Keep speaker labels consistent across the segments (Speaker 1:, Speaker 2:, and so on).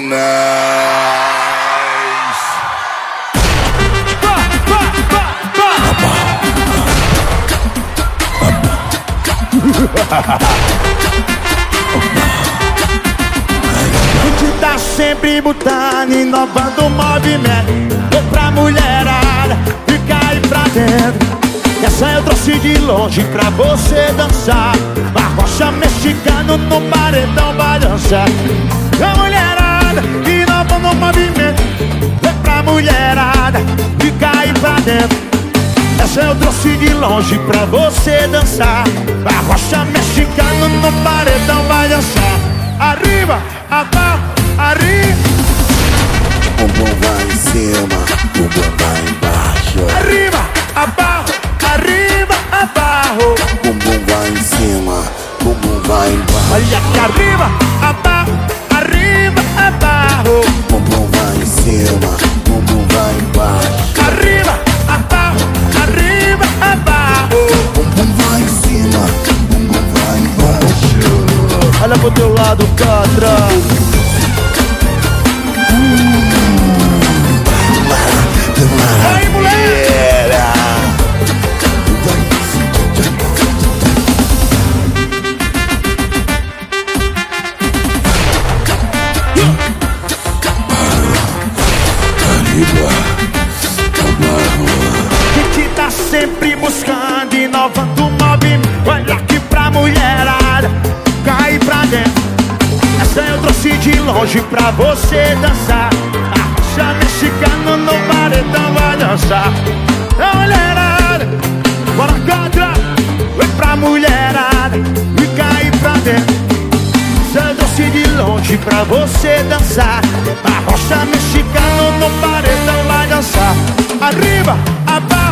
Speaker 1: meninas.
Speaker 2: A gente tá sempre botando, inovando o movimento. Vou pra mulherada e cair pra dentro. Essa eu trouxe de longe pra você dançar. A rocha mexicana no paredão vai trouxe de longe pra você dançar. A rocha mexicana no paredão vai dançar. Arriba, abaixo, arriba.
Speaker 1: Bumbum vai em cima, bumbum vai embaixo.
Speaker 2: Arriba, abaixo, arriba, abaixo
Speaker 1: Bumbum vai em cima, bumbum vai embaixo.
Speaker 2: Olha aqui arriba, abaixo, buscando, inovando o movimento. Olha aqui pra mulherada, cai pra dentro. Essa eu trouxe de longe pra você dançar. A rocha mexicana no paredão vai dançar. A mulherada, bora contra Vem pra mulherada e cai pra dentro. Essa eu trouxe de longe pra você dançar. A rocha mexicana no paredão vai dançar. Arriba, abaixo,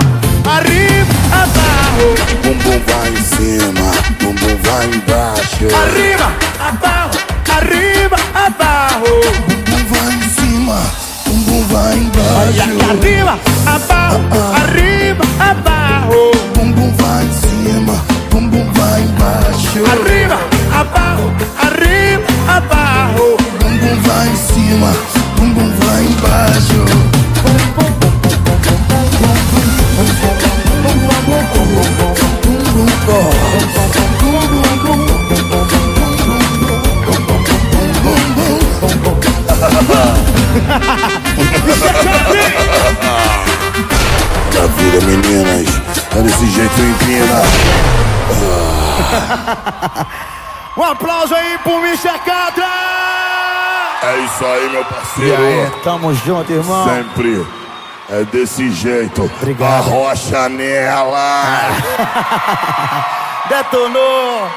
Speaker 2: Arriba, abaixo, arriba, abaixo
Speaker 1: Bumbum vai em cima, bumbum vai
Speaker 2: Olha aqui
Speaker 1: embaixo.
Speaker 2: arriba, abaixo,
Speaker 1: Vida, meninas, é desse jeito empina.
Speaker 2: Um aplauso aí pro Mr. Catra!
Speaker 1: É isso aí, meu
Speaker 2: E
Speaker 1: parceiro.
Speaker 2: aí, tamo junto, irmão
Speaker 1: Sempre é desse jeito.
Speaker 2: Obrigado.
Speaker 1: Arrocha nela.
Speaker 2: Detonou!